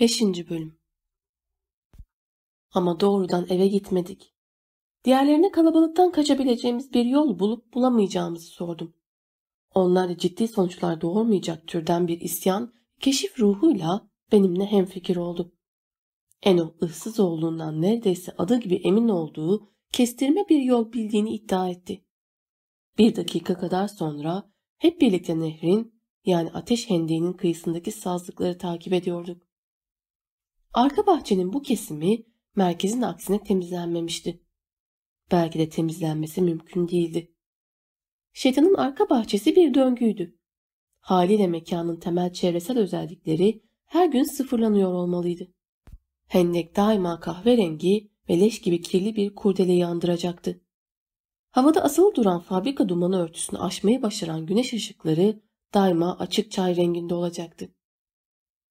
5. Bölüm Ama doğrudan eve gitmedik. Diğerlerine kalabalıktan kaçabileceğimiz bir yol bulup bulamayacağımızı sordum. Onlar ciddi sonuçlar doğurmayacak türden bir isyan, keşif ruhuyla benimle hemfikir oldu. Eno ıssız olduğundan neredeyse adı gibi emin olduğu kestirme bir yol bildiğini iddia etti. Bir dakika kadar sonra hep birlikte nehrin yani ateş hendeğinin kıyısındaki sazlıkları takip ediyorduk. Arka bahçenin bu kesimi merkezin aksine temizlenmemişti. Belki de temizlenmesi mümkün değildi. Şeytanın arka bahçesi bir döngüydü. Haliyle mekanın temel çevresel özellikleri her gün sıfırlanıyor olmalıydı. Hendek daima kahverengi ve leş gibi kirli bir kurdeleyi andıracaktı. Havada asılı duran fabrika dumanı örtüsünü aşmayı başaran güneş ışıkları daima açık çay renginde olacaktı.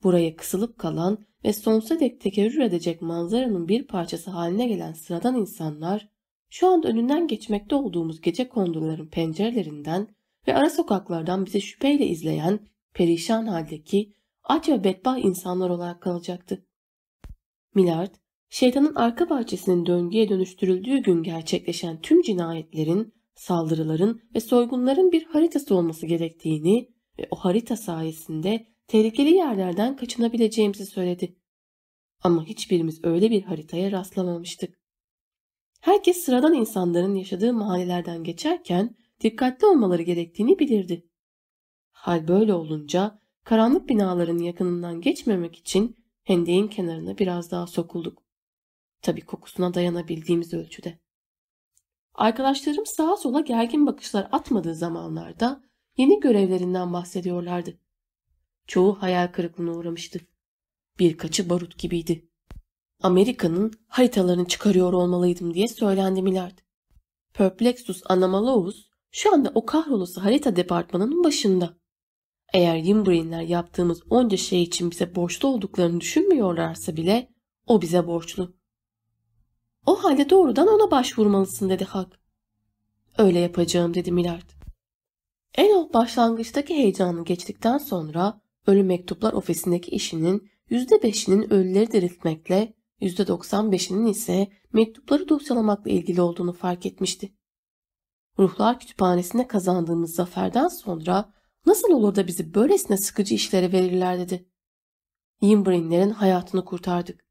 Buraya kısılıp kalan ve sonsuza dek tekerrür edecek manzaranın bir parçası haline gelen sıradan insanlar şu anda önünden geçmekte olduğumuz gece konduların pencerelerinden ve ara sokaklardan bizi şüpheyle izleyen perişan haldeki aç ve bedbah insanlar olarak kalacaktı. Millard, şeytanın arka bahçesinin döngüye dönüştürüldüğü gün gerçekleşen tüm cinayetlerin, saldırıların ve soygunların bir haritası olması gerektiğini ve o harita sayesinde tehlikeli yerlerden kaçınabileceğimizi söyledi. Ama hiçbirimiz öyle bir haritaya rastlamamıştık. Herkes sıradan insanların yaşadığı mahallelerden geçerken dikkatli olmaları gerektiğini bilirdi. Hal böyle olunca karanlık binaların yakınından geçmemek için hendeğin kenarına biraz daha sokulduk. Tabii kokusuna dayanabildiğimiz ölçüde. Arkadaşlarım sağa sola gergin bakışlar atmadığı zamanlarda yeni görevlerinden bahsediyorlardı. Çoğu hayal kırıklığına uğramıştı. Birkaçı barut gibiydi. Amerika'nın haritalarını çıkarıyor olmalıydım diye söylendi Millard. Perplexus Anomalous şu anda o kahrolası harita departmanının başında. Eğer Yimbri'nler yaptığımız onca şey için bize borçlu olduklarını düşünmüyorlarsa bile o bize borçlu. O halde doğrudan ona başvurmalısın dedi Hak. Öyle yapacağım dedi Millard. En başlangıçtaki heyecanı geçtikten sonra ölü mektuplar ofisindeki işinin %5'inin ölüleri diriltmekle %95'inin ise mektupları dosyalamakla ilgili olduğunu fark etmişti. Ruhlar Kütüphanesi'nde kazandığımız zaferden sonra nasıl olur da bizi böylesine sıkıcı işlere verirler dedi. Yimbrinlerin hayatını kurtardık.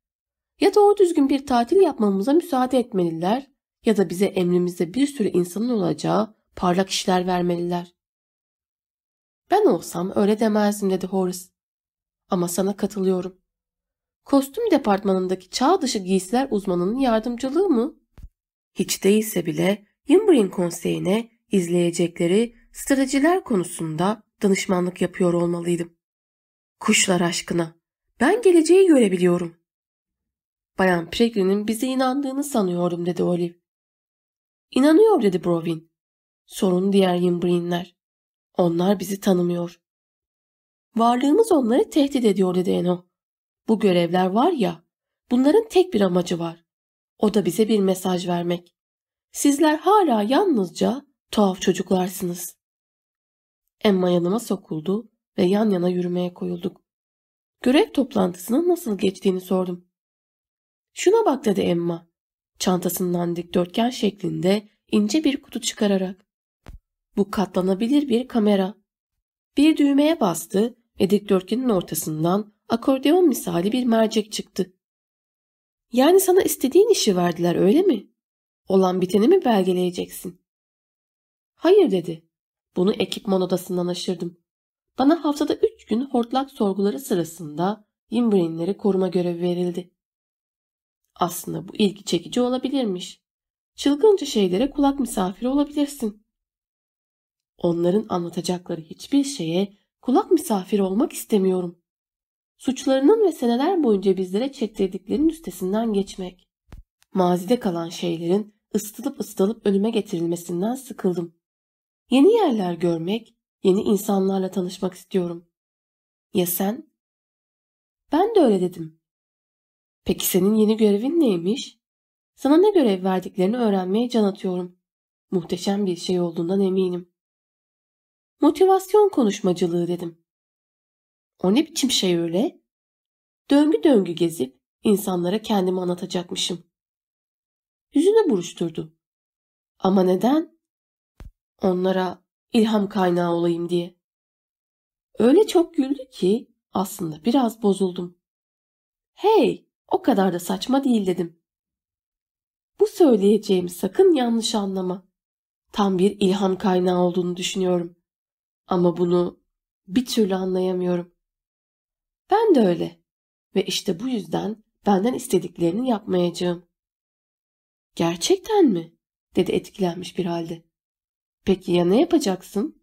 Ya doğru düzgün bir tatil yapmamıza müsaade etmeliler ya da bize emrimizde bir sürü insanın olacağı parlak işler vermeliler. Ben olsam öyle demezdim dedi Horace. Ama sana katılıyorum. Kostüm departmanındaki çağ dışı giysiler uzmanının yardımcılığı mı? Hiç değilse bile Yimbrin konseyine izleyecekleri stratejiler konusunda danışmanlık yapıyor olmalıydım. Kuşlar aşkına. Ben geleceği görebiliyorum. Bayan Pregrin'in bize inandığını sanıyordum dedi Olive. İnanıyor dedi Brovin. Sorun diğer Yimbrinler. Onlar bizi tanımıyor. Varlığımız onları tehdit ediyor dedi Eno. Bu görevler var ya, bunların tek bir amacı var. O da bize bir mesaj vermek. Sizler hala yalnızca tuhaf çocuklarsınız. Emma yanıma sokuldu ve yan yana yürümeye koyulduk. Görev toplantısının nasıl geçtiğini sordum. Şuna bak dedi Emma. Çantasından dikdörtgen şeklinde ince bir kutu çıkararak. Bu katlanabilir bir kamera. Bir düğmeye bastı ve dikdörtgenin ortasından akordeon misali bir mercek çıktı. Yani sana istediğin işi verdiler öyle mi? Olan biteni mi belgeleyeceksin? Hayır dedi. Bunu ekipman odasından aşırdım. Bana haftada üç gün hortlak sorguları sırasında Yimbrinleri koruma görevi verildi. Aslında bu ilgi çekici olabilirmiş. Çılgınca şeylere kulak misafiri olabilirsin. Onların anlatacakları hiçbir şeye kulak misafiri olmak istemiyorum. Suçlarının ve seneler boyunca bizlere çektirdiklerinin üstesinden geçmek. Mazide kalan şeylerin ısıtılıp ısıtılıp önüme getirilmesinden sıkıldım. Yeni yerler görmek, yeni insanlarla tanışmak istiyorum. Ya sen? Ben de öyle dedim. Peki senin yeni görevin neymiş? Sana ne görev verdiklerini öğrenmeye can atıyorum. Muhteşem bir şey olduğundan eminim. Motivasyon konuşmacılığı dedim. O ne biçim şey öyle? Döngü döngü gezip insanlara kendimi anlatacakmışım. Yüzüne buruşturdu. Ama neden? Onlara ilham kaynağı olayım diye. Öyle çok güldü ki aslında biraz bozuldum. Hey, o kadar da saçma değil dedim. Bu söyleyeceğim sakın yanlış anlama. Tam bir ilham kaynağı olduğunu düşünüyorum. Ama bunu bir türlü anlayamıyorum. Ben de öyle. Ve işte bu yüzden benden istediklerini yapmayacağım. Gerçekten mi? dedi etkilenmiş bir halde. Peki ya ne yapacaksın?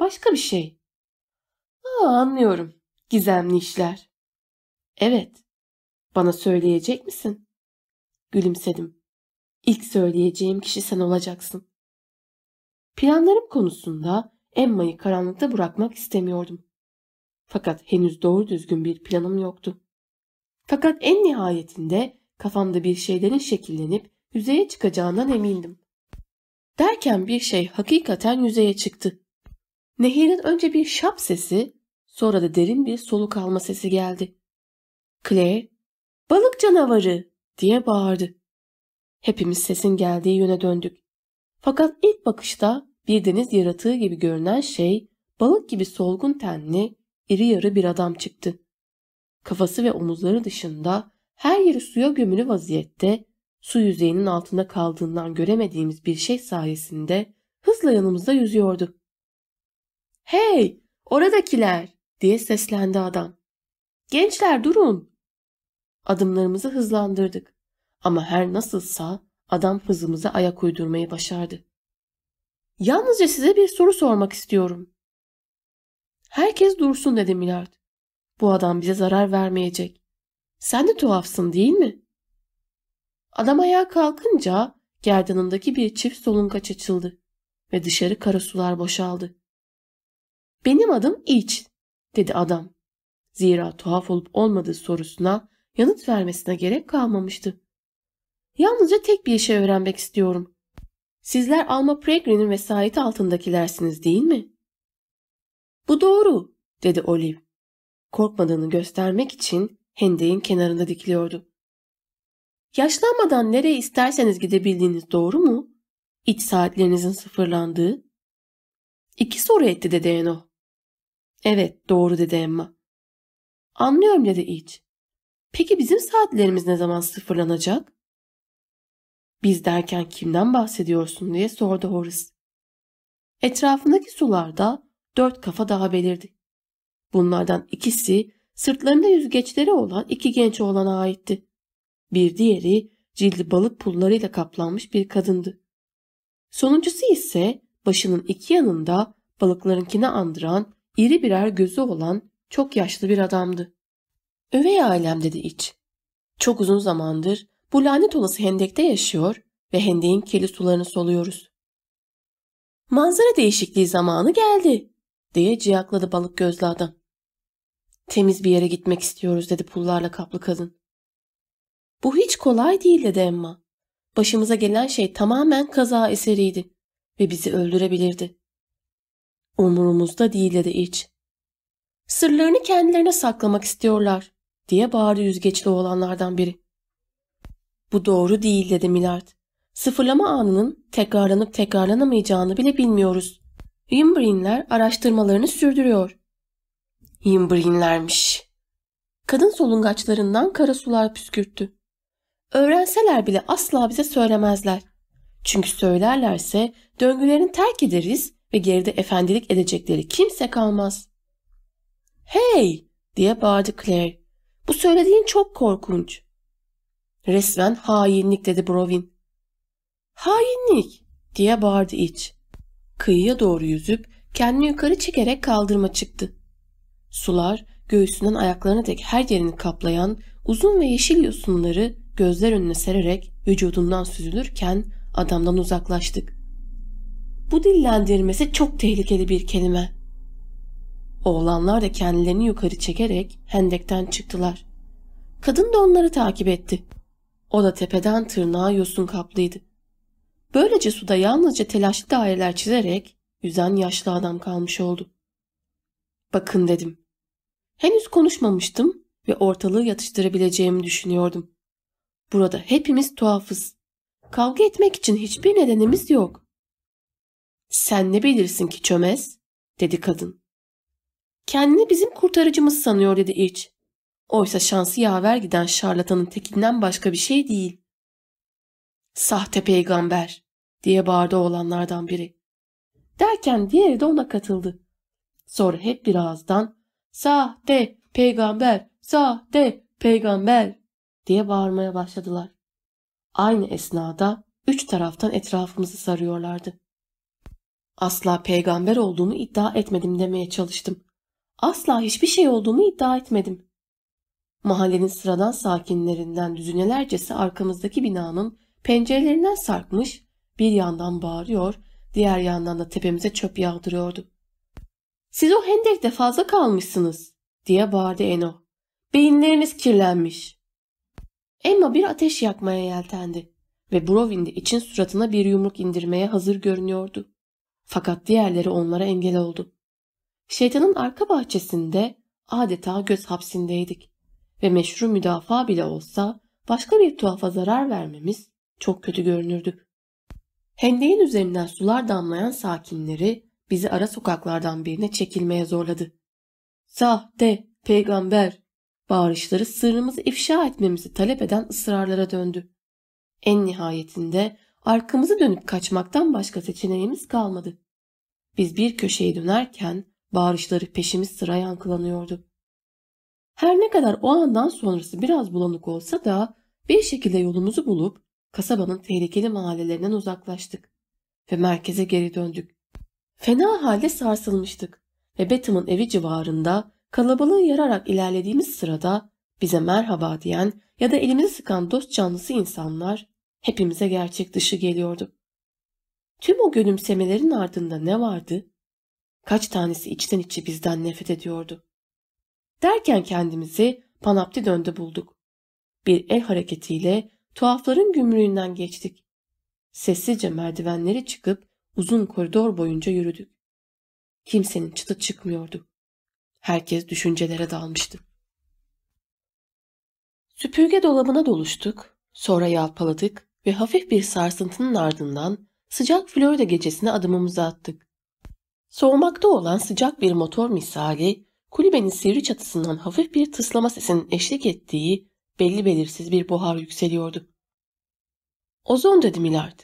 Başka bir şey. Aa, anlıyorum. Gizemli işler. Evet. Bana söyleyecek misin? Gülümsedim. İlk söyleyeceğim kişi sen olacaksın. Planlarım konusunda Emma'yı karanlıkta bırakmak istemiyordum. Fakat henüz doğru düzgün bir planım yoktu. Fakat en nihayetinde kafamda bir şeylerin şekillenip yüzeye çıkacağından emindim. Derken bir şey hakikaten yüzeye çıktı. Nehir'in önce bir şap sesi, sonra da derin bir soluk alma sesi geldi. Claire, balık canavarı diye bağırdı. Hepimiz sesin geldiği yöne döndük. Fakat ilk bakışta bir deniz yaratığı gibi görünen şey balık gibi solgun tenli, iri yarı bir adam çıktı. Kafası ve omuzları dışında her yeri suya gömülü vaziyette su yüzeyinin altında kaldığından göremediğimiz bir şey sayesinde hızla yanımızda yüzüyordu. ''Hey, oradakiler!'' diye seslendi adam. ''Gençler durun!'' Adımlarımızı hızlandırdık. Ama her nasılsa adam hızımıza ayak uydurmayı başardı. Yalnızca size bir soru sormak istiyorum. Herkes dursun dedi Milard. Bu adam bize zarar vermeyecek. Sen de tuhafsın değil mi? Adam ayağa kalkınca gerdanındaki bir çift solungaç açıldı ve dışarı kara sular boşaldı. Benim adım İç dedi adam. Zira tuhaf olup olmadığı sorusuna yanıt vermesine gerek kalmamıştı. Yalnızca tek bir şey öğrenmek istiyorum. Sizler Alma Pregrin'in vesayeti altındakilersiniz değil mi? Bu doğru, dedi Olive. Korkmadığını göstermek için hendeğin kenarında dikiliyordu. Yaşlanmadan nereye isterseniz gidebildiğiniz doğru mu? İç saatlerinizin sıfırlandığı. İki soru etti dedi Eno. Evet doğru dedi Emma. Anlıyorum dedi İç. Peki bizim saatlerimiz ne zaman sıfırlanacak? Biz derken kimden bahsediyorsun diye sordu Horace. Etrafındaki sularda dört kafa daha belirdi. Bunlardan ikisi sırtlarında yüzgeçleri olan iki genç oğlana aitti. Bir diğeri cildi balık pullarıyla kaplanmış bir kadındı. Sonuncusu ise başının iki yanında balıklarınkini andıran iri birer gözü olan çok yaşlı bir adamdı. Övey ailem dedi iç. Çok uzun zamandır bu lanet olası hendekte yaşıyor ve hendeğin kirli sularını soluyoruz. Manzara değişikliği zamanı geldi diye ciyakladı balık gözlü adam. Temiz bir yere gitmek istiyoruz dedi pullarla kaplı kadın. Bu hiç kolay değil dedi Emma. Başımıza gelen şey tamamen kaza eseriydi ve bizi öldürebilirdi. Umurumuzda değil dedi iç. Sırlarını kendilerine saklamak istiyorlar diye bağırdı yüzgeçli olanlardan biri. Bu doğru değil dedi Milard. Sıfırlama anının tekrarlanıp tekrarlanamayacağını bile bilmiyoruz. Yimbrinler araştırmalarını sürdürüyor. Yimbrinlermiş. Kadın solungaçlarından kara sular püskürttü. Öğrenseler bile asla bize söylemezler. Çünkü söylerlerse döngülerini terk ederiz ve geride efendilik edecekleri kimse kalmaz. Hey! diye bağırdı Claire. Bu söylediğin çok korkunç. Resmen hainlik dedi Brovin. Hainlik diye bağırdı iç. Kıyıya doğru yüzüp kendini yukarı çekerek kaldırma çıktı. Sular göğsünden ayaklarına dek her yerini kaplayan uzun ve yeşil yosunları gözler önüne sererek vücudundan süzülürken adamdan uzaklaştık. Bu dillendirmesi çok tehlikeli bir kelime. Oğlanlar da kendilerini yukarı çekerek hendekten çıktılar. Kadın da onları takip etti. O da tepeden tırnağa yosun kaplıydı. Böylece suda yalnızca telaşlı daireler çizerek yüzen yaşlı adam kalmış oldu. Bakın dedim. Henüz konuşmamıştım ve ortalığı yatıştırabileceğimi düşünüyordum. Burada hepimiz tuhafız. Kavga etmek için hiçbir nedenimiz yok. Sen ne bilirsin ki çömez, dedi kadın. Kendini bizim kurtarıcımız sanıyor dedi İç. Oysa şansı yaver giden şarlatanın tekinden başka bir şey değil. Sahte peygamber diye bağırdı oğlanlardan biri. Derken diğeri de ona katıldı. Sonra hep bir ağızdan sahte peygamber, sahte peygamber diye bağırmaya başladılar. Aynı esnada üç taraftan etrafımızı sarıyorlardı. Asla peygamber olduğumu iddia etmedim demeye çalıştım. Asla hiçbir şey olduğumu iddia etmedim. Mahallenin sıradan sakinlerinden düzinelercesi arkamızdaki binanın pencerelerinden sarkmış, bir yandan bağırıyor, diğer yandan da tepemize çöp yağdırıyordu. Siz o hendekte fazla kalmışsınız, diye bağırdı Eno. Beyinleriniz kirlenmiş. Emma bir ateş yakmaya yeltendi ve Brovin de için suratına bir yumruk indirmeye hazır görünüyordu. Fakat diğerleri onlara engel oldu. Şeytanın arka bahçesinde adeta göz hapsindeydik ve meşru müdafaa bile olsa başka bir tuhafa zarar vermemiz çok kötü görünürdü. Hendeğin üzerinden sular damlayan sakinleri bizi ara sokaklardan birine çekilmeye zorladı. Sahte, peygamber, bağırışları sırrımızı ifşa etmemizi talep eden ısrarlara döndü. En nihayetinde arkamızı dönüp kaçmaktan başka seçeneğimiz kalmadı. Biz bir köşeye dönerken bağırışları peşimiz sıra yankılanıyordu. Her ne kadar o andan sonrası biraz bulanık olsa da bir şekilde yolumuzu bulup kasabanın tehlikeli mahallelerinden uzaklaştık ve merkeze geri döndük. Fena halde sarsılmıştık ve Betham'ın evi civarında kalabalığı yararak ilerlediğimiz sırada bize merhaba diyen ya da elimizi sıkan dost canlısı insanlar hepimize gerçek dışı geliyordu. Tüm o gülümsemelerin ardında ne vardı? Kaç tanesi içten içe bizden nefret ediyordu. Derken kendimizi Panapti döndü bulduk. Bir el hareketiyle tuhafların gümrüğünden geçtik. Sessizce merdivenleri çıkıp uzun koridor boyunca yürüdük. Kimsenin çıtı çıkmıyordu. Herkes düşüncelere dalmıştı. Süpürge dolabına doluştuk, sonra yalpaladık ve hafif bir sarsıntının ardından sıcak Florida gecesine adımımızı attık. Soğumakta olan sıcak bir motor misali kulübenin sivri çatısından hafif bir tıslama sesinin eşlik ettiği belli belirsiz bir buhar yükseliyordu. Ozon dedi Millard.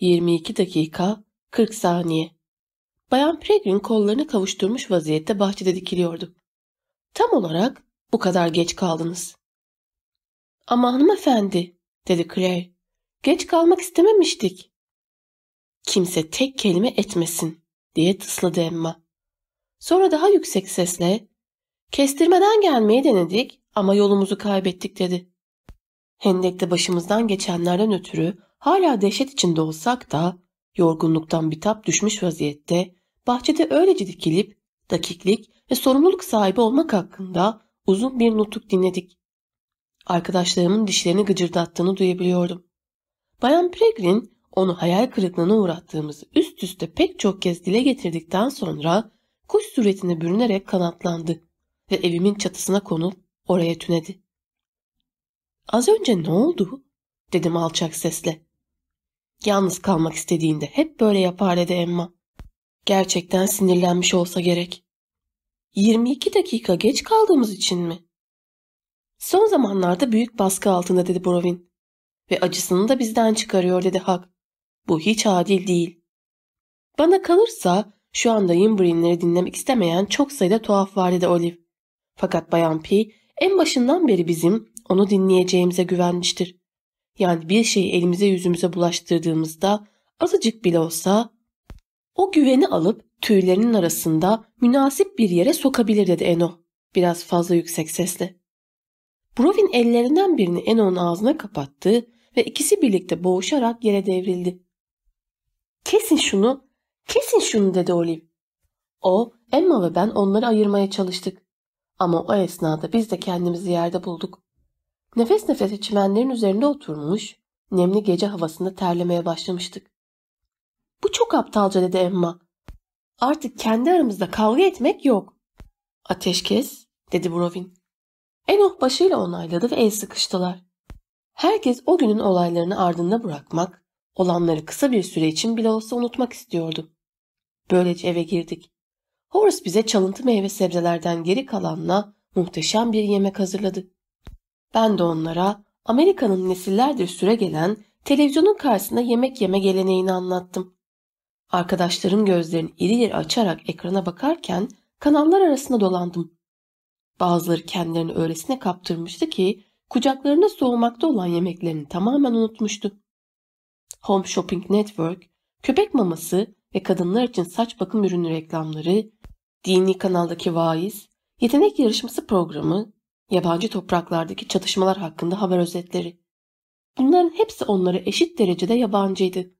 22 dakika 40 saniye. Bayan Pregrin kollarını kavuşturmuş vaziyette bahçede dikiliyordu. Tam olarak bu kadar geç kaldınız. Ama hanımefendi, dedi Claire. Geç kalmak istememiştik. Kimse tek kelime etmesin, diye tısladı Emma. Sonra daha yüksek sesle, kestirmeden gelmeyi denedik ama yolumuzu kaybettik dedi. Hendekte başımızdan geçenlerden ötürü hala dehşet içinde olsak da yorgunluktan bitap düşmüş vaziyette bahçede öylece dikilip dakiklik ve sorumluluk sahibi olmak hakkında uzun bir nutuk dinledik. Arkadaşlarımın dişlerini gıcırdattığını duyabiliyordum. Bayan Pregrin onu hayal kırıklığına uğrattığımızı üst üste pek çok kez dile getirdikten sonra kuş suretine bürünerek kanatlandı ve evimin çatısına konup oraya tünedi. Az önce ne oldu? dedim alçak sesle. Yalnız kalmak istediğinde hep böyle yapar dedi Emma. Gerçekten sinirlenmiş olsa gerek. 22 dakika geç kaldığımız için mi? Son zamanlarda büyük baskı altında dedi Brovin. Ve acısını da bizden çıkarıyor dedi Hak. Bu hiç adil değil. Bana kalırsa şu anda Yimbrin'leri dinlemek istemeyen çok sayıda tuhaf var dedi Olive. Fakat Bayan P en başından beri bizim onu dinleyeceğimize güvenmiştir. Yani bir şeyi elimize yüzümüze bulaştırdığımızda azıcık bile olsa o güveni alıp tüylerinin arasında münasip bir yere sokabilir dedi Eno biraz fazla yüksek sesle. Brovin ellerinden birini Eno'nun ağzına kapattı ve ikisi birlikte boğuşarak yere devrildi. Kesin şunu, kesin şunu dedi Olive. O, Emma ve ben onları ayırmaya çalıştık. Ama o esnada biz de kendimizi yerde bulduk. Nefes nefese çimenlerin üzerinde oturmuş, nemli gece havasında terlemeye başlamıştık. Bu çok aptalca dedi Emma. Artık kendi aramızda kavga etmek yok. Ateşkes dedi Brovin. Enoch başıyla onayladı ve el sıkıştılar. Herkes o günün olaylarını ardında bırakmak, olanları kısa bir süre için bile olsa unutmak istiyordu. Böylece eve girdik. Horace bize çalıntı meyve sebzelerden geri kalanla muhteşem bir yemek hazırladı. Ben de onlara Amerika'nın nesillerdir süre gelen televizyonun karşısında yemek yeme geleneğini anlattım. Arkadaşlarım gözlerini iri iri açarak ekrana bakarken kanallar arasında dolandım. Bazıları kendilerini öylesine kaptırmıştı ki kucaklarında soğumakta olan yemeklerini tamamen unutmuştu. Home Shopping Network, köpek maması ve kadınlar için saç bakım ürünü reklamları, dini kanaldaki vaiz, yetenek yarışması programı, yabancı topraklardaki çatışmalar hakkında haber özetleri. Bunların hepsi onlara eşit derecede yabancıydı.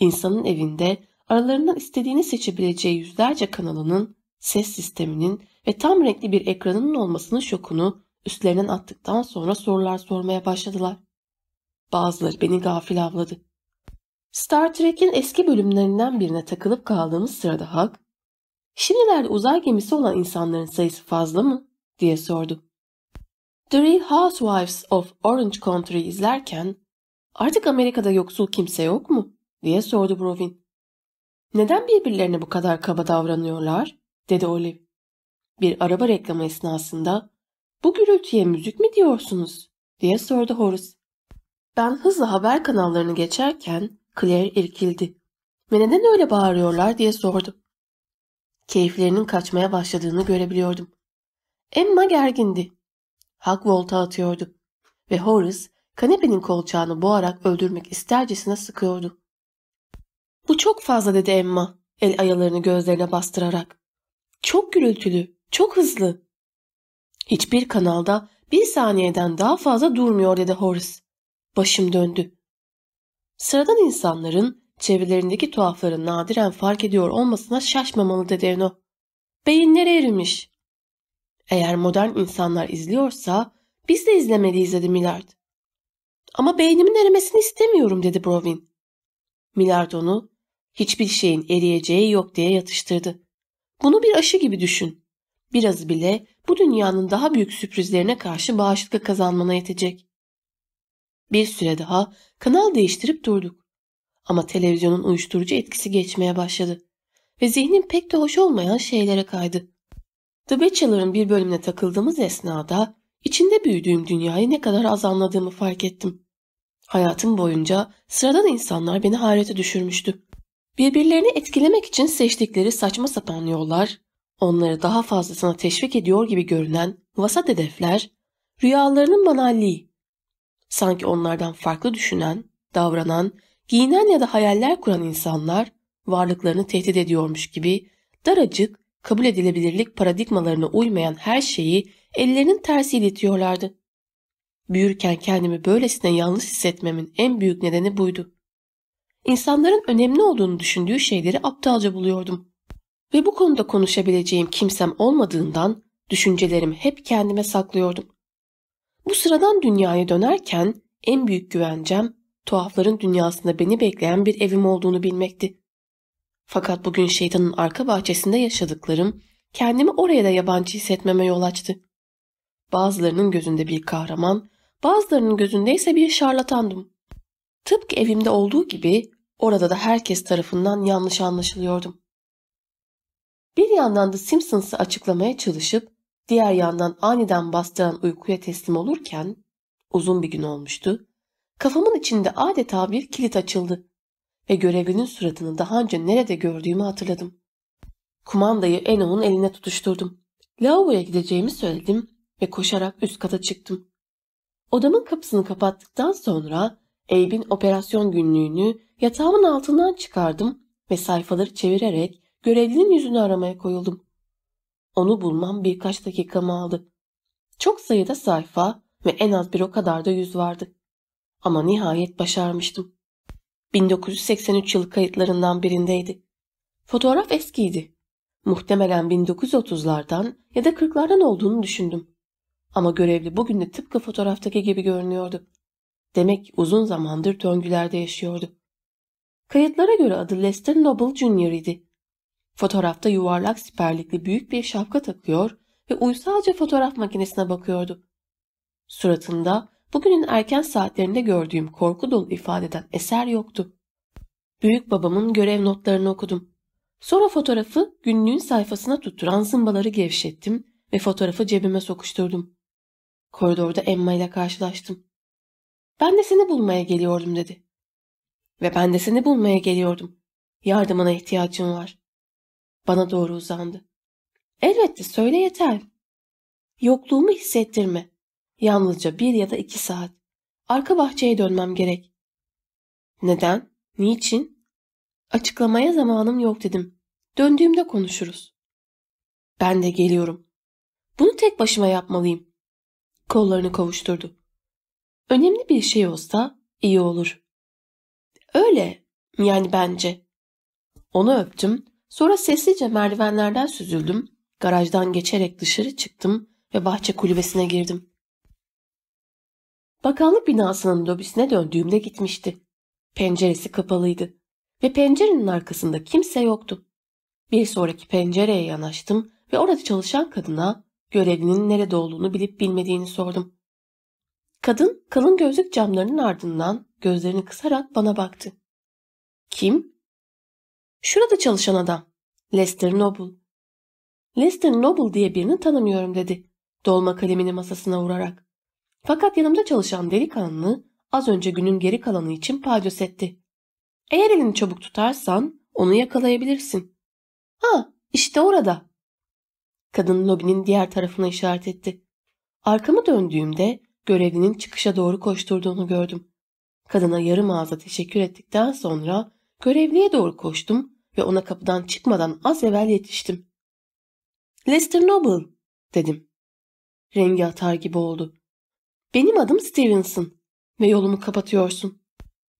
İnsanın evinde aralarından istediğini seçebileceği yüzlerce kanalının, ses sisteminin ve tam renkli bir ekranının olmasının şokunu üstlerinden attıktan sonra sorular sormaya başladılar. Bazıları beni gafil avladı. Star Trek'in eski bölümlerinden birine takılıp kaldığımız sırada Hak, şimdilerde uzay gemisi olan insanların sayısı fazla mı? diye sordu. The Real Housewives of Orange Country izlerken artık Amerika'da yoksul kimse yok mu? diye sordu Brovin. Neden birbirlerine bu kadar kaba davranıyorlar? dedi Olive. Bir araba reklamı esnasında bu gürültüye müzik mi diyorsunuz? diye sordu Horace. Ben hızla haber kanallarını geçerken Claire irkildi ve neden öyle bağırıyorlar diye sordu. Keyiflerinin kaçmaya başladığını görebiliyordum. Emma gergindi. Hak volta atıyordu ve Horace kanepenin kolçağını boğarak öldürmek istercesine sıkıyordu. Bu çok fazla dedi Emma el ayalarını gözlerine bastırarak. Çok gürültülü, çok hızlı. Hiçbir kanalda bir saniyeden daha fazla durmuyor dedi Horace. Başım döndü. Sıradan insanların çevrelerindeki tuhafları nadiren fark ediyor olmasına şaşmamalı dedi Eno. Beyinleri erimiş. Eğer modern insanlar izliyorsa biz de izlemeliyiz dedi Millard. Ama beynimin erimesini istemiyorum dedi Brovin. Millard onu hiçbir şeyin eriyeceği yok diye yatıştırdı. Bunu bir aşı gibi düşün. Biraz bile bu dünyanın daha büyük sürprizlerine karşı bağışıklık kazanmana yetecek. Bir süre daha kanal değiştirip durduk. Ama televizyonun uyuşturucu etkisi geçmeye başladı. Ve zihnim pek de hoş olmayan şeylere kaydı. The Bachelor'ın bir bölümüne takıldığımız esnada içinde büyüdüğüm dünyayı ne kadar az anladığımı fark ettim. Hayatım boyunca sıradan insanlar beni hayrete düşürmüştü. Birbirlerini etkilemek için seçtikleri saçma sapan yollar, onları daha fazlasına teşvik ediyor gibi görünen vasat hedefler, rüyalarının banalliği. Sanki onlardan farklı düşünen, davranan, giyinen ya da hayaller kuran insanlar varlıklarını tehdit ediyormuş gibi daracık, kabul edilebilirlik paradigmalarına uymayan her şeyi ellerinin tersiyle itiyorlardı. Büyürken kendimi böylesine yalnız hissetmemin en büyük nedeni buydu. İnsanların önemli olduğunu düşündüğü şeyleri aptalca buluyordum. Ve bu konuda konuşabileceğim kimsem olmadığından düşüncelerimi hep kendime saklıyordum. Bu sıradan dünyaya dönerken en büyük güvencem tuhafların dünyasında beni bekleyen bir evim olduğunu bilmekti. Fakat bugün şeytanın arka bahçesinde yaşadıklarım kendimi oraya da yabancı hissetmeme yol açtı. Bazılarının gözünde bir kahraman, bazılarının gözünde ise bir şarlatandım. Tıpkı evimde olduğu gibi orada da herkes tarafından yanlış anlaşılıyordum. Bir yandan da Simpsons'ı açıklamaya çalışıp diğer yandan aniden bastıran uykuya teslim olurken uzun bir gün olmuştu. Kafamın içinde adeta bir kilit açıldı ve görevlinin suratını daha önce nerede gördüğümü hatırladım. Kumandayı Eno'nun eline tutuşturdum. Lavaboya gideceğimi söyledim ve koşarak üst kata çıktım. Odamın kapısını kapattıktan sonra Abe'in operasyon günlüğünü yatağımın altından çıkardım ve sayfaları çevirerek görevlinin yüzünü aramaya koyuldum. Onu bulmam birkaç dakikamı aldı. Çok sayıda sayfa ve en az bir o kadar da yüz vardı. Ama nihayet başarmıştım. 1983 yılı kayıtlarından birindeydi. Fotoğraf eskiydi. Muhtemelen 1930'lardan ya da 40'lardan olduğunu düşündüm. Ama görevli bugün de tıpkı fotoğraftaki gibi görünüyordu. Demek uzun zamandır döngülerde yaşıyordu. Kayıtlara göre adı Lester Noble Jr. idi. Fotoğrafta yuvarlak siperlikli büyük bir şapka takıyor ve uysalca fotoğraf makinesine bakıyordu. Suratında bugünün erken saatlerinde gördüğüm korku dolu ifadeden eser yoktu. Büyük babamın görev notlarını okudum. Sonra fotoğrafı günlüğün sayfasına tutturan zımbaları gevşettim ve fotoğrafı cebime sokuşturdum. Koridorda Emma ile karşılaştım. Ben de seni bulmaya geliyordum dedi. Ve ben de seni bulmaya geliyordum. Yardımına ihtiyacım var. Bana doğru uzandı. Elbette söyle yeter. Yokluğumu hissettirme. Yalnızca bir ya da iki saat. Arka bahçeye dönmem gerek. Neden? Niçin? Açıklamaya zamanım yok dedim. Döndüğümde konuşuruz. Ben de geliyorum. Bunu tek başıma yapmalıyım. Kollarını kavuşturdu. Önemli bir şey olsa iyi olur. Öyle yani bence. Onu öptüm. Sonra sessizce merdivenlerden süzüldüm. Garajdan geçerek dışarı çıktım ve bahçe kulübesine girdim. Bakanlık binasının lobisine döndüğümde gitmişti. Penceresi kapalıydı ve pencerenin arkasında kimse yoktu. Bir sonraki pencereye yanaştım ve orada çalışan kadına görevlinin nerede olduğunu bilip bilmediğini sordum. Kadın kalın gözlük camlarının ardından gözlerini kısarak bana baktı. Kim? Şurada çalışan adam. Lester Noble. Lester Noble diye birini tanımıyorum dedi. Dolma kalemini masasına vurarak. Fakat yanımda çalışan delikanlı az önce günün geri kalanı için paydos etti. Eğer elini çabuk tutarsan onu yakalayabilirsin. Ha işte orada. Kadın lobinin diğer tarafına işaret etti. Arkamı döndüğümde görevlinin çıkışa doğru koşturduğunu gördüm. Kadına yarım ağza teşekkür ettikten sonra görevliye doğru koştum ve ona kapıdan çıkmadan az evvel yetiştim. Lester Noble dedim. Rengi atar gibi oldu. Benim adım Stevenson ve yolumu kapatıyorsun.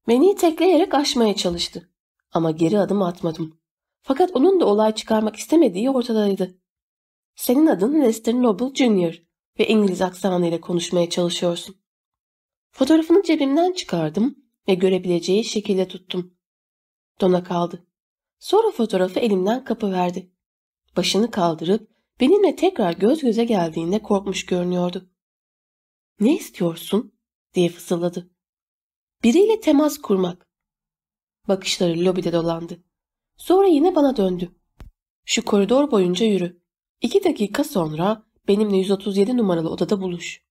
Beni itekleyerek aşmaya çalıştı. Ama geri adım atmadım. Fakat onun da olay çıkarmak istemediği ortadaydı. Senin adın Lester Noble Jr. ve İngiliz aksanıyla konuşmaya çalışıyorsun. Fotoğrafını cebimden çıkardım ve görebileceği şekilde tuttum. Dona kaldı. Sonra fotoğrafı elimden kapıverdi. Başını kaldırıp benimle tekrar göz göze geldiğinde korkmuş görünüyordu. Ne istiyorsun? diye fısıldadı. Biriyle temas kurmak. Bakışları lobide dolandı. Sonra yine bana döndü. Şu koridor boyunca yürü. İki dakika sonra benimle 137 numaralı odada buluş.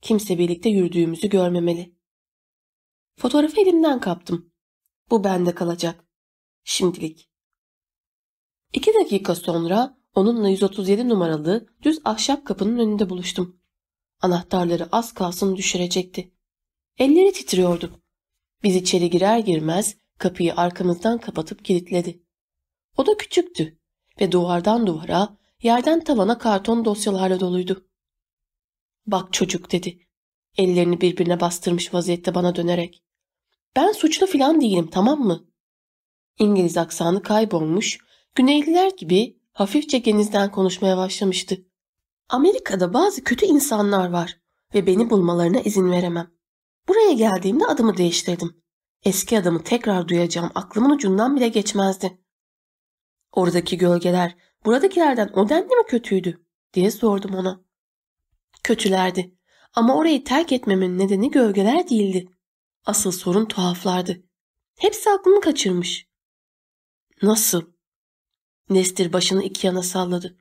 Kimse birlikte yürüdüğümüzü görmemeli. Fotoğrafı elimden kaptım. Bu bende kalacak. Şimdilik. İki dakika sonra onunla 137 numaralı düz ahşap kapının önünde buluştum. Anahtarları az kalsın düşürecekti. Elleri titriyordu. Biz içeri girer girmez kapıyı arkamızdan kapatıp kilitledi. O da küçüktü ve duvardan duvara, yerden tavana karton dosyalarla doluydu. Bak çocuk dedi. Ellerini birbirine bastırmış vaziyette bana dönerek. Ben suçlu filan değilim tamam mı? İngiliz aksanı kaybolmuş, Güneyliler gibi hafifçe genizden konuşmaya başlamıştı. Amerika'da bazı kötü insanlar var ve beni bulmalarına izin veremem. Buraya geldiğimde adımı değiştirdim. Eski adımı tekrar duyacağım aklımın ucundan bile geçmezdi. Oradaki gölgeler buradakilerden o denli mi kötüydü diye sordum ona. Kötülerdi ama orayı terk etmemin nedeni gölgeler değildi. Asıl sorun tuhaflardı. Hepsi aklımı kaçırmış. Nasıl? Nestir başını iki yana salladı.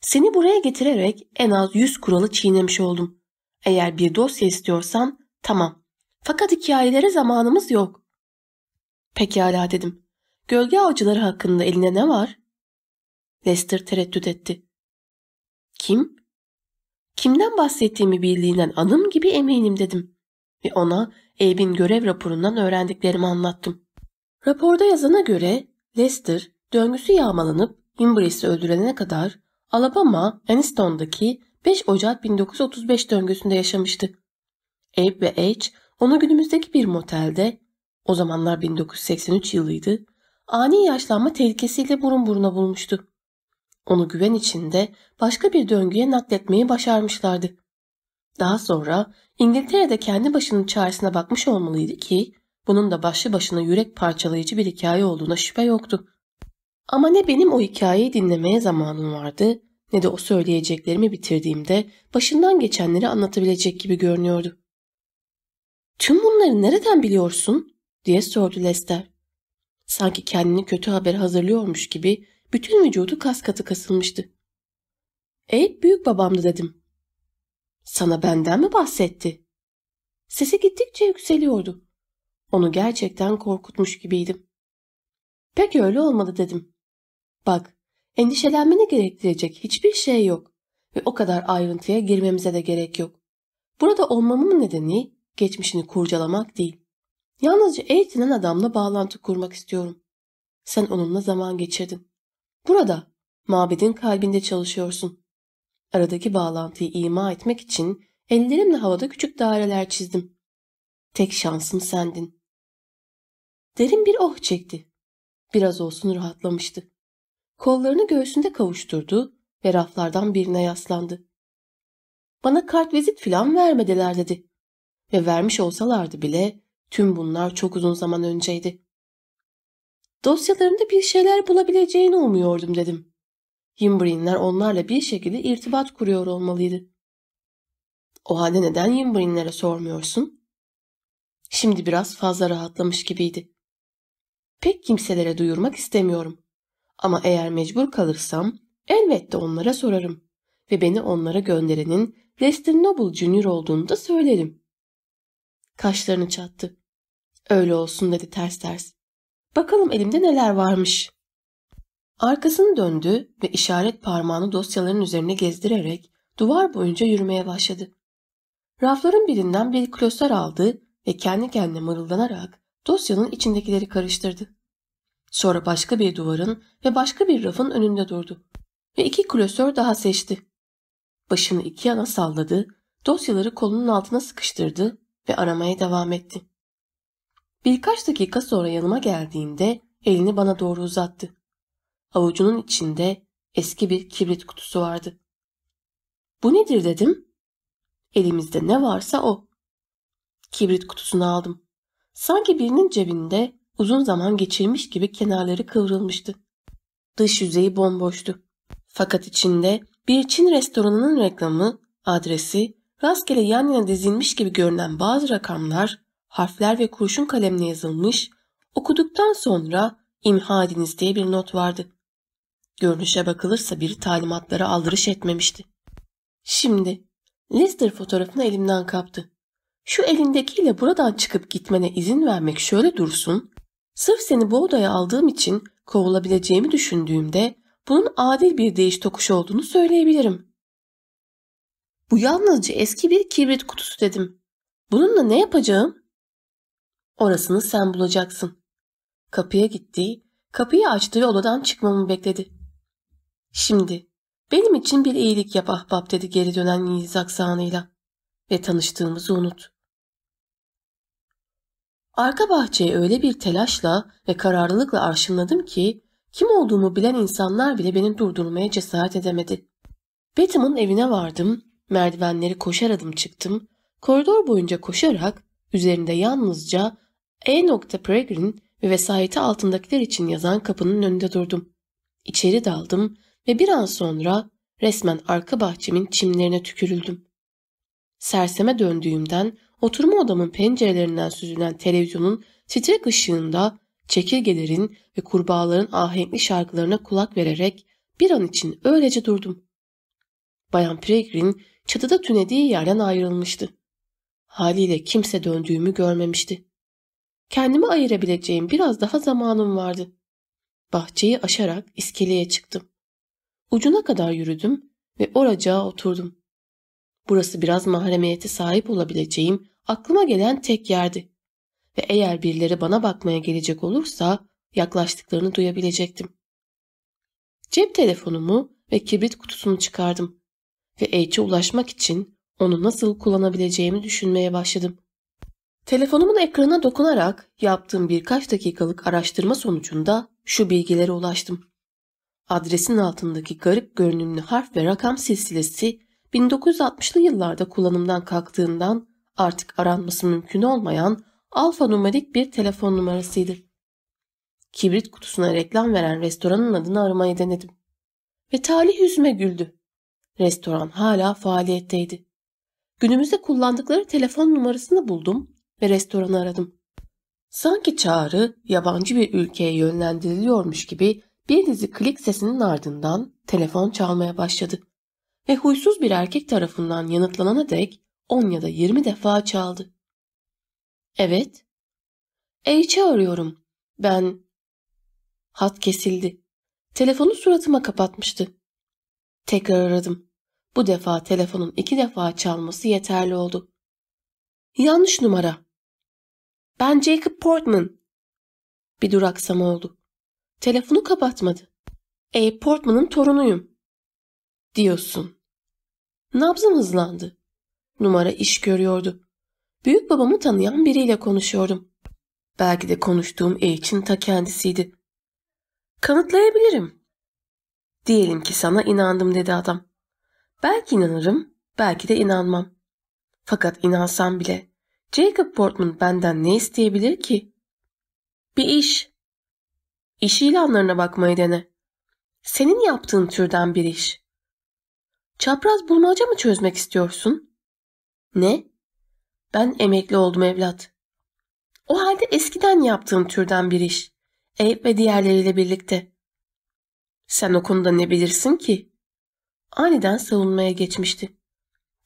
Seni buraya getirerek en az yüz kuralı çiğnemiş oldum. Eğer bir dosya istiyorsan tamam. Fakat hikayelere zamanımız yok. Pekala dedim. Gölge avcıları hakkında eline ne var? Lester tereddüt etti. Kim? Kimden bahsettiğimi bildiğinden anım gibi eminim dedim. Ve ona Abe'in görev raporundan öğrendiklerimi anlattım. Raporda yazana göre Lester döngüsü yağmalanıp Imbris'i öldürene kadar Alabama, Anniston'daki 5 Ocak 1935 döngüsünde yaşamıştı. Abe ve H onu günümüzdeki bir motelde, o zamanlar 1983 yılıydı, ani yaşlanma tehlikesiyle burun buruna bulmuştu. Onu güven içinde başka bir döngüye nakletmeyi başarmışlardı. Daha sonra İngiltere'de kendi başının çaresine bakmış olmalıydı ki bunun da başlı başına yürek parçalayıcı bir hikaye olduğuna şüphe yoktu. Ama ne benim o hikayeyi dinlemeye zamanım vardı ne de o söyleyeceklerimi bitirdiğimde başından geçenleri anlatabilecek gibi görünüyordu. Tüm bunları nereden biliyorsun? diye sordu Lester. Sanki kendini kötü haber hazırlıyormuş gibi bütün vücudu kas katı kasılmıştı. Ey büyük babamdı dedim. Sana benden mi bahsetti? Sesi gittikçe yükseliyordu. Onu gerçekten korkutmuş gibiydim. Peki öyle olmadı dedim. Bak, endişelenmeni gerektirecek hiçbir şey yok ve o kadar ayrıntıya girmemize de gerek yok. Burada olmamın nedeni geçmişini kurcalamak değil. Yalnızca denen adamla bağlantı kurmak istiyorum. Sen onunla zaman geçirdin. Burada, mabedin kalbinde çalışıyorsun. Aradaki bağlantıyı ima etmek için ellerimle havada küçük daireler çizdim. Tek şansım sendin. Derin bir oh çekti. Biraz olsun rahatlamıştı. Kollarını göğsünde kavuşturdu ve raflardan birine yaslandı. Bana kart vizit filan vermediler dedi. Ve vermiş olsalardı bile tüm bunlar çok uzun zaman önceydi. Dosyalarında bir şeyler bulabileceğini umuyordum dedim. Yimbrinler onlarla bir şekilde irtibat kuruyor olmalıydı. O halde neden Yimbrinlere sormuyorsun? Şimdi biraz fazla rahatlamış gibiydi. Pek kimselere duyurmak istemiyorum. Ama eğer mecbur kalırsam elbette onlara sorarım ve beni onlara gönderenin Lester Noble Jr. olduğunu da söylerim. Kaşlarını çattı. Öyle olsun dedi ters ters. Bakalım elimde neler varmış. Arkasını döndü ve işaret parmağını dosyaların üzerine gezdirerek duvar boyunca yürümeye başladı. Rafların birinden bir klosar aldı ve kendi kendine mırıldanarak dosyanın içindekileri karıştırdı. Sonra başka bir duvarın ve başka bir rafın önünde durdu ve iki klasör daha seçti. Başını iki yana salladı, dosyaları kolunun altına sıkıştırdı ve aramaya devam etti. Birkaç dakika sonra yanıma geldiğinde elini bana doğru uzattı. Avucunun içinde eski bir kibrit kutusu vardı. Bu nedir dedim. Elimizde ne varsa o. Kibrit kutusunu aldım. Sanki birinin cebinde uzun zaman geçirmiş gibi kenarları kıvrılmıştı. Dış yüzeyi bomboştu. Fakat içinde bir Çin restoranının reklamı, adresi, rastgele yan yana dizilmiş gibi görünen bazı rakamlar, harfler ve kurşun kalemle yazılmış, okuduktan sonra imha ediniz diye bir not vardı. Görünüşe bakılırsa biri talimatlara aldırış etmemişti. Şimdi Lester fotoğrafını elimden kaptı. Şu elindekiyle buradan çıkıp gitmene izin vermek şöyle dursun. Sırf seni bu odaya aldığım için kovulabileceğimi düşündüğümde bunun adil bir değiş tokuş olduğunu söyleyebilirim. Bu yalnızca eski bir kibrit kutusu dedim. Bununla ne yapacağım? Orasını sen bulacaksın. Kapıya gitti, kapıyı açtı ve odadan çıkmamı bekledi. Şimdi benim için bir iyilik yap ahbap dedi geri dönen İngiliz aksanıyla ve tanıştığımızı unut. Arka bahçeye öyle bir telaşla ve kararlılıkla arşınladım ki kim olduğumu bilen insanlar bile beni durdurmaya cesaret edemedi. Betham'ın evine vardım, merdivenleri koşar adım çıktım, koridor boyunca koşarak üzerinde yalnızca E. Peregrine ve vesayeti altındakiler için yazan kapının önünde durdum. İçeri daldım ve bir an sonra resmen arka bahçemin çimlerine tükürüldüm. Serseme döndüğümden oturma odamın pencerelerinden süzülen televizyonun titrek ışığında çekirgelerin ve kurbağaların ahenkli şarkılarına kulak vererek bir an için öylece durdum. Bayan Peregrine çatıda tünediği yerden ayrılmıştı. Haliyle kimse döndüğümü görmemişti. Kendimi ayırabileceğim biraz daha zamanım vardı. Bahçeyi aşarak iskeleye çıktım. Ucuna kadar yürüdüm ve oracağa oturdum. Burası biraz mahremiyete sahip olabileceğim aklıma gelen tek yerdi. Ve eğer birileri bana bakmaya gelecek olursa yaklaştıklarını duyabilecektim. Cep telefonumu ve kibrit kutusunu çıkardım ve H'e ulaşmak için onu nasıl kullanabileceğimi düşünmeye başladım. Telefonumun ekranına dokunarak yaptığım birkaç dakikalık araştırma sonucunda şu bilgilere ulaştım. Adresin altındaki garip görünümlü harf ve rakam silsilesi 1960'lı yıllarda kullanımdan kalktığından artık aranması mümkün olmayan alfa numerik bir telefon numarasıydı. Kibrit kutusuna reklam veren restoranın adını aramayı denedim. Ve talih yüzüme güldü. Restoran hala faaliyetteydi. Günümüzde kullandıkları telefon numarasını buldum ve restoranı aradım. Sanki çağrı yabancı bir ülkeye yönlendiriliyormuş gibi bir dizi klik sesinin ardından telefon çalmaya başladı. Ve huysuz bir erkek tarafından yanıtlanana dek 10 ya da 20 defa çaldı. Evet. H'i arıyorum. Ben... Hat kesildi. Telefonu suratıma kapatmıştı. Tekrar aradım. Bu defa telefonun iki defa çalması yeterli oldu. Yanlış numara. Ben Jacob Portman. Bir duraksama oldu. Telefonu kapatmadı. Abe Portman'ın torunuyum. Diyorsun. Nabzım hızlandı. Numara iş görüyordu. Büyük babamı tanıyan biriyle konuşuyordum. Belki de konuştuğum H'in ta kendisiydi. Kanıtlayabilirim. Diyelim ki sana inandım dedi adam. Belki inanırım, belki de inanmam. Fakat inansam bile Jacob Portman benden ne isteyebilir ki? Bir iş. İş ilanlarına bakmayı dene. Senin yaptığın türden bir iş. Çapraz bulmaca mı çözmek istiyorsun? Ne? Ben emekli oldum evlat. O halde eskiden yaptığın türden bir iş. Eyüp ve diğerleriyle birlikte. Sen o konuda ne bilirsin ki? Aniden savunmaya geçmişti.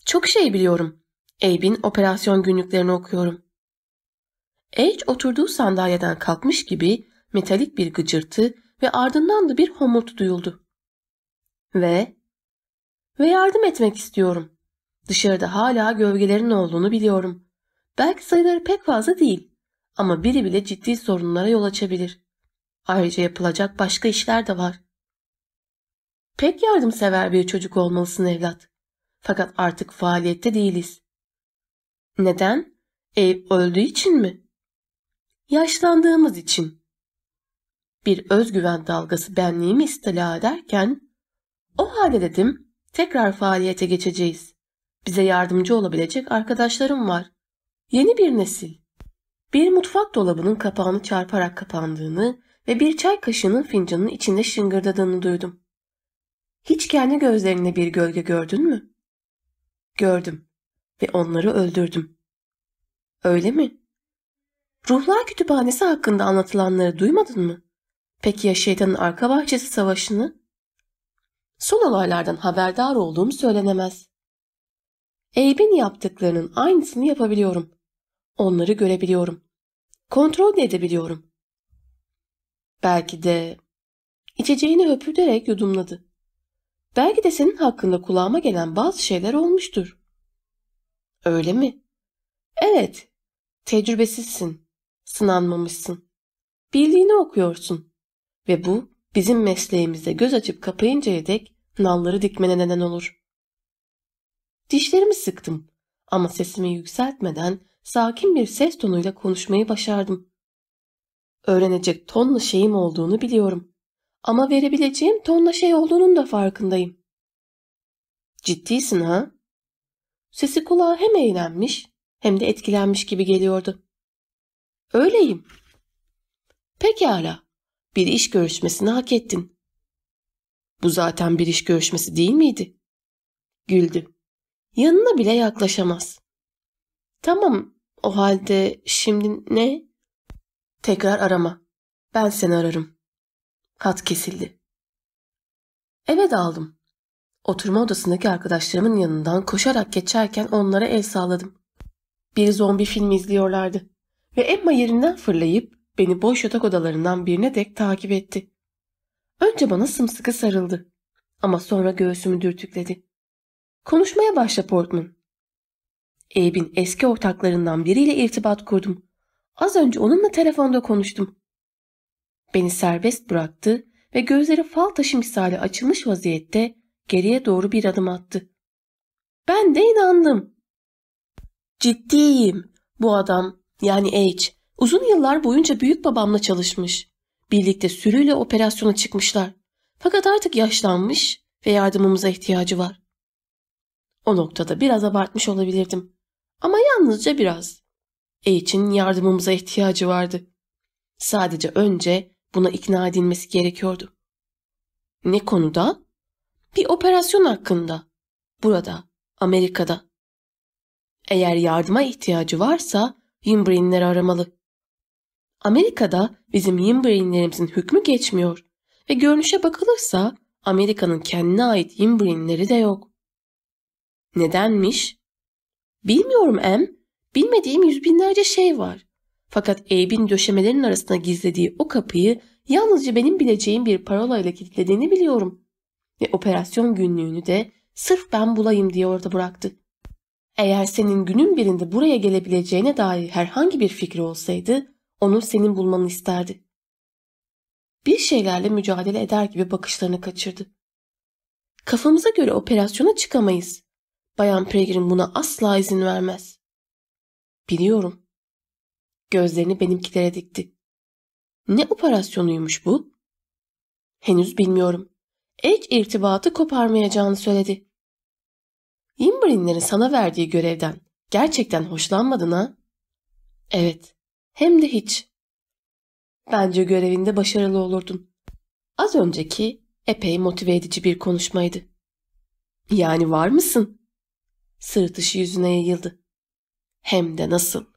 Çok şey biliyorum. Abe'in operasyon günlüklerini okuyorum. Age oturduğu sandalyeden kalkmış gibi metalik bir gıcırtı ve ardından da bir homurtu duyuldu. Ve ve yardım etmek istiyorum. Dışarıda hala gölgelerin olduğunu biliyorum. Belki sayıları pek fazla değil ama biri bile ciddi sorunlara yol açabilir. Ayrıca yapılacak başka işler de var. Pek yardımsever bir çocuk olmalısın evlat. Fakat artık faaliyette değiliz. Neden? Eyüp öldüğü için mi? Yaşlandığımız için. Bir özgüven dalgası benliğimi istila ederken, o halde dedim, tekrar faaliyete geçeceğiz. Bize yardımcı olabilecek arkadaşlarım var. Yeni bir nesil. Bir mutfak dolabının kapağını çarparak kapandığını ve bir çay kaşığının fincanın içinde şıngırdadığını duydum. Hiç kendi gözlerinde bir gölge gördün mü? Gördüm ve onları öldürdüm. Öyle mi? Ruhlar Kütüphanesi hakkında anlatılanları duymadın mı? Peki ya şeytanın arka bahçesi savaşını? Son olaylardan haberdar olduğum söylenemez. Eyüp'ün yaptıklarının aynısını yapabiliyorum. Onları görebiliyorum. Kontrol edebiliyorum. Belki de içeceğini höpürterek yudumladı. Belki de senin hakkında kulağıma gelen bazı şeyler olmuştur. Öyle mi? Evet. Tecrübesizsin. Sınanmamışsın. Bildiğini okuyorsun. Ve bu bizim mesleğimizde göz açıp kapayıncaya dek nalları dikmene neden olur. Dişlerimi sıktım ama sesimi yükseltmeden sakin bir ses tonuyla konuşmayı başardım. Öğrenecek tonla şeyim olduğunu biliyorum. Ama verebileceğim tonla şey olduğunun da farkındayım. Ciddisin ha? Sesi kulağa hem eğlenmiş hem de etkilenmiş gibi geliyordu. Öyleyim. Pekala. Bir iş görüşmesini hak ettin. Bu zaten bir iş görüşmesi değil miydi? Güldü. Yanına bile yaklaşamaz. Tamam, o halde şimdi ne? Tekrar arama. Ben seni ararım. Kat kesildi. Eve daldım. Oturma odasındaki arkadaşlarımın yanından koşarak geçerken onlara el sağladım. Bir zombi filmi izliyorlardı ve Emma yerinden fırlayıp beni boş yatak odalarından birine dek takip etti. Önce bana sımsıkı sarıldı ama sonra göğsümü dürtükledi. Konuşmaya başla Portman. Abe'in eski ortaklarından biriyle irtibat kurdum. Az önce onunla telefonda konuştum. Beni serbest bıraktı ve gözleri fal taşı misali açılmış vaziyette geriye doğru bir adım attı. Ben de inandım. Ciddiyim. Bu adam yani H uzun yıllar boyunca büyük babamla çalışmış. Birlikte sürüyle operasyona çıkmışlar. Fakat artık yaşlanmış ve yardımımıza ihtiyacı var. O noktada biraz abartmış olabilirdim. Ama yalnızca biraz. H'in yardımımıza ihtiyacı vardı. Sadece önce buna ikna edilmesi gerekiyordu. Ne konuda? Bir operasyon hakkında. Burada, Amerika'da. Eğer yardıma ihtiyacı varsa Yimbrain'leri aramalı. Amerika'da bizim Yimbrain'lerimizin hükmü geçmiyor ve görünüşe bakılırsa Amerika'nın kendine ait Yimbrain'leri de yok. Nedenmiş? Bilmiyorum em. Bilmediğim yüz binlerce şey var. Fakat Abe'in döşemelerin arasına gizlediği o kapıyı yalnızca benim bileceğim bir parola ile kilitlediğini biliyorum. Ve operasyon günlüğünü de sırf ben bulayım diye orada bıraktı. Eğer senin günün birinde buraya gelebileceğine dair herhangi bir fikri olsaydı onu senin bulmanı isterdi. Bir şeylerle mücadele eder gibi bakışlarını kaçırdı. Kafamıza göre operasyona çıkamayız. Bayan Pregrin buna asla izin vermez. Biliyorum. Gözlerini benimkilere dikti. Ne operasyonuymuş bu? Henüz bilmiyorum. Edge irtibatı koparmayacağını söyledi. Imbrin'lerin sana verdiği görevden gerçekten hoşlanmadın ha? Evet. Hem de hiç. Bence görevinde başarılı olurdun. Az önceki epey motive edici bir konuşmaydı. Yani var mısın? Sırıtışı yüzüne yayıldı. Hem de nasıl?